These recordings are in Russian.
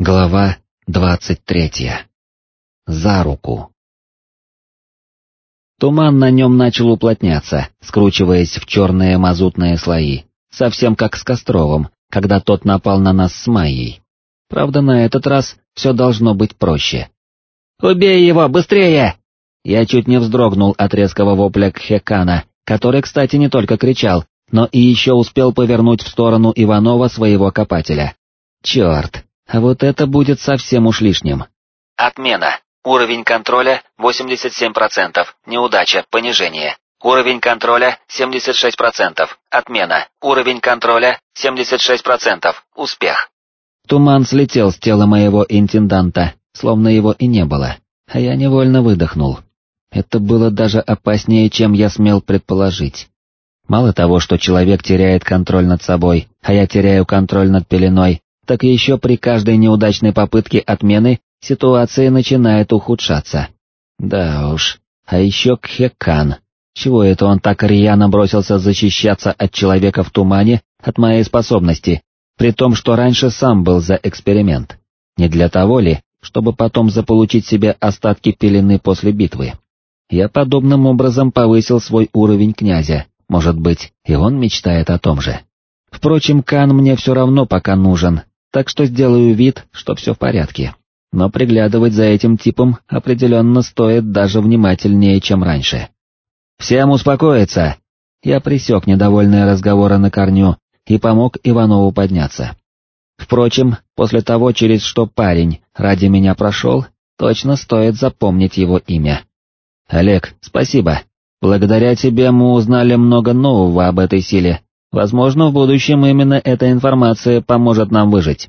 Глава двадцать третья. За руку. Туман на нем начал уплотняться, скручиваясь в черные мазутные слои, совсем как с Костровым, когда тот напал на нас с Майей. Правда, на этот раз все должно быть проще. «Убей его, быстрее!» Я чуть не вздрогнул от резкого вопля Кхекана, который, кстати, не только кричал, но и еще успел повернуть в сторону Иванова своего копателя. Черт, а вот это будет совсем уж лишним. Отмена. Уровень контроля 87%. Неудача, понижение. Уровень контроля 76%. Отмена. Уровень контроля 76%. Успех. Туман слетел с тела моего интенданта, словно его и не было, а я невольно выдохнул. Это было даже опаснее, чем я смел предположить. Мало того, что человек теряет контроль над собой, а я теряю контроль над пеленой, так еще при каждой неудачной попытке отмены ситуация начинает ухудшаться. Да уж, а еще Кхекан. Чего это он так рьяно бросился защищаться от человека в тумане, от моей способности, при том, что раньше сам был за эксперимент? Не для того ли, чтобы потом заполучить себе остатки пелены после битвы? Я подобным образом повысил свой уровень князя, может быть, и он мечтает о том же. Впрочем, Кан мне все равно пока нужен, так что сделаю вид, что все в порядке. Но приглядывать за этим типом определенно стоит даже внимательнее, чем раньше. «Всем успокоиться!» Я присек недовольные разговоры на корню и помог Иванову подняться. Впрочем, после того, через что парень ради меня прошел, точно стоит запомнить его имя. «Олег, спасибо. Благодаря тебе мы узнали много нового об этой силе, Возможно, в будущем именно эта информация поможет нам выжить.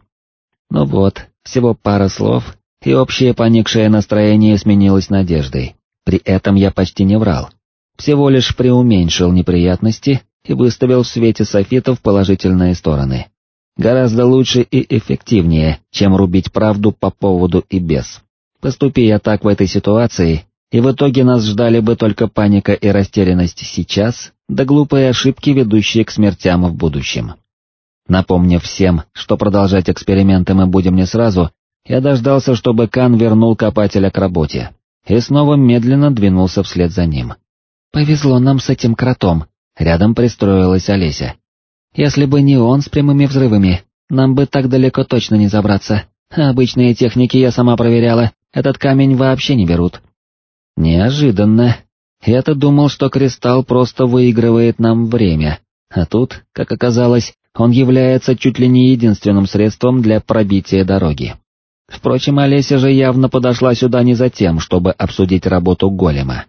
Ну вот, всего пара слов, и общее поникшее настроение сменилось надеждой. При этом я почти не врал. Всего лишь преуменьшил неприятности и выставил в свете софитов положительные стороны. Гораздо лучше и эффективнее, чем рубить правду по поводу и без. Поступи я так в этой ситуации, и в итоге нас ждали бы только паника и растерянность сейчас, да глупые ошибки, ведущие к смертям в будущем. Напомнив всем, что продолжать эксперименты мы будем не сразу, я дождался, чтобы Кан вернул копателя к работе, и снова медленно двинулся вслед за ним. «Повезло нам с этим кротом», — рядом пристроилась Олеся. «Если бы не он с прямыми взрывами, нам бы так далеко точно не забраться, обычные техники я сама проверяла, этот камень вообще не берут». Неожиданно, я-то думал, что кристалл просто выигрывает нам время, а тут, как оказалось, он является чуть ли не единственным средством для пробития дороги. Впрочем, Олеся же явно подошла сюда не за тем, чтобы обсудить работу голема.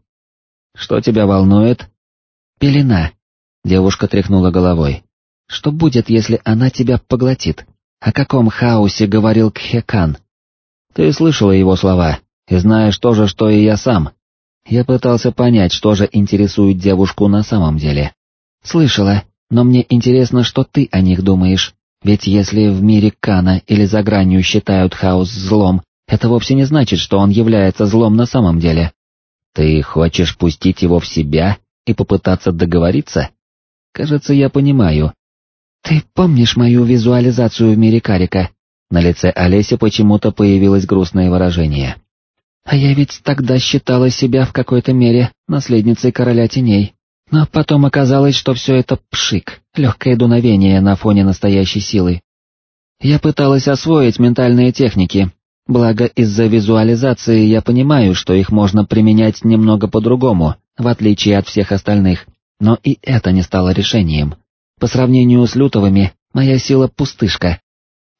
«Что тебя волнует?» «Пелена», — девушка тряхнула головой. «Что будет, если она тебя поглотит? О каком хаосе говорил Кхекан?» «Ты слышала его слова, и знаешь то же, что и я сам, я пытался понять, что же интересует девушку на самом деле. Слышала, но мне интересно, что ты о них думаешь, ведь если в мире Кана или за гранью считают хаос злом, это вовсе не значит, что он является злом на самом деле. Ты хочешь пустить его в себя и попытаться договориться? Кажется, я понимаю. Ты помнишь мою визуализацию в мире Карика? На лице Олеси почему-то появилось грустное выражение. А я ведь тогда считала себя в какой-то мере наследницей короля теней. Но потом оказалось, что все это пшик, легкое дуновение на фоне настоящей силы. Я пыталась освоить ментальные техники, благо из-за визуализации я понимаю, что их можно применять немного по-другому, в отличие от всех остальных, но и это не стало решением. По сравнению с лютовыми, моя сила пустышка.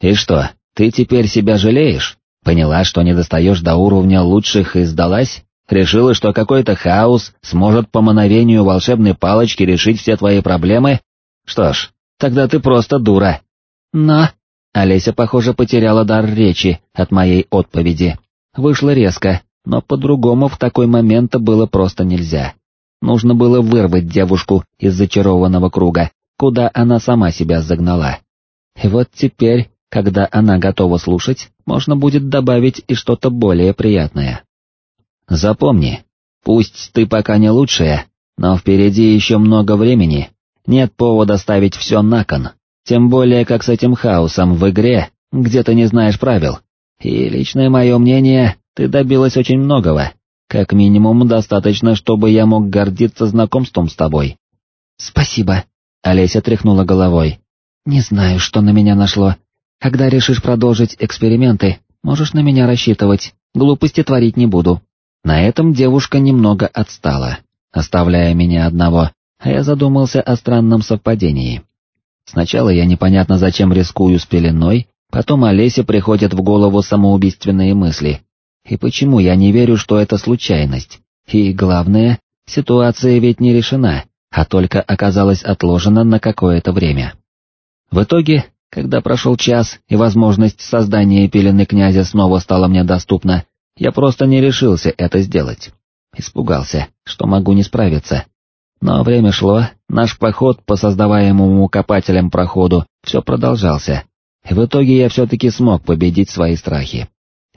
И что, ты теперь себя жалеешь? Поняла, что не достаешь до уровня лучших и сдалась? Решила, что какой-то хаос сможет по мановению волшебной палочки решить все твои проблемы? Что ж, тогда ты просто дура. Но... Олеся, похоже, потеряла дар речи от моей отповеди. Вышло резко, но по-другому в такой момент было просто нельзя. Нужно было вырвать девушку из зачарованного круга, куда она сама себя загнала. И вот теперь когда она готова слушать, можно будет добавить и что-то более приятное. Запомни, пусть ты пока не лучшая, но впереди еще много времени, нет повода ставить все на кон, тем более как с этим хаосом в игре, где ты не знаешь правил, И личное мое мнение, ты добилась очень многого. Как минимум достаточно, чтобы я мог гордиться знакомством с тобой. Спасибо. Олеся тряхнула головой. Не знаю, что на меня нашло. Когда решишь продолжить эксперименты, можешь на меня рассчитывать, глупости творить не буду. На этом девушка немного отстала, оставляя меня одного, а я задумался о странном совпадении. Сначала я непонятно зачем рискую с пеленой, потом Олесе приходят в голову самоубийственные мысли. И почему я не верю, что это случайность? И главное, ситуация ведь не решена, а только оказалась отложена на какое-то время. В итоге, когда прошел час и возможность создания пелены князя снова стала мне доступна, я просто не решился это сделать. Испугался, что могу не справиться, но время шло, наш поход по создаваемому копателям проходу все продолжался, и в итоге я все-таки смог победить свои страхи.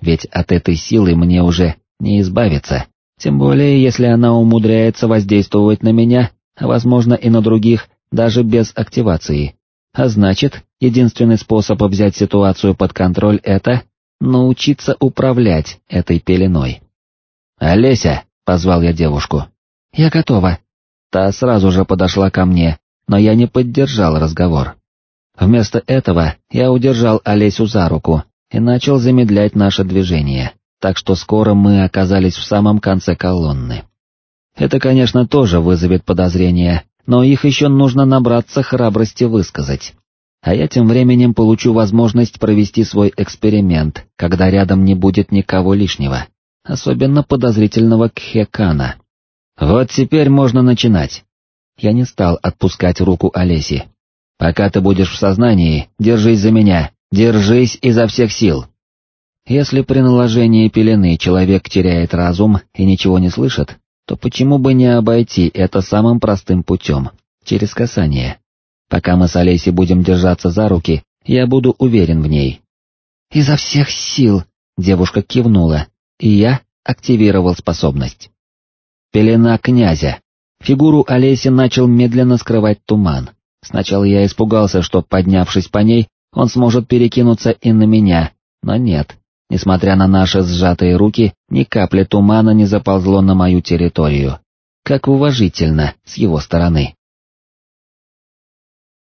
Ведь от этой силы мне уже не избавиться, тем более если она умудряется воздействовать на меня, а возможно и на других, даже без активации. А значит, единственный способ взять ситуацию под контроль это научиться управлять этой пеленой. «Олеся!» — позвал я девушку. «Я готова», Та сразу же подошла ко мне, но я не поддержал разговор. Вместо этого я удержал Олесю за руку и начал замедлять наше движение, так что скоро мы оказались в самом конце колонны. Это, конечно, тоже вызовет подозрения, но их еще нужно набраться храбрости высказать. А я тем временем получу возможность провести свой эксперимент, когда рядом не будет никого лишнего, особенно подозрительного Кхекана. Вот теперь можно начинать. Я не стал отпускать руку Олеси. Пока ты будешь в сознании, держись за меня, держись изо всех сил. Если при наложении пелены человек теряет разум и ничего не слышит, то почему бы не обойти это самым простым путем, через касание? Пока мы с Олесей будем держаться за руки, я буду уверен в ней. «Изо всех сил!» — девушка кивнула, и я активировал способность. Пелена князя. Фигуру Олеси начал медленно скрывать туман. Сначала я испугался, что, поднявшись по ней, он сможет перекинуться и на меня, но нет. Несмотря на наши сжатые руки, ни капли тумана не заползло на мою территорию. Как уважительно с его стороны.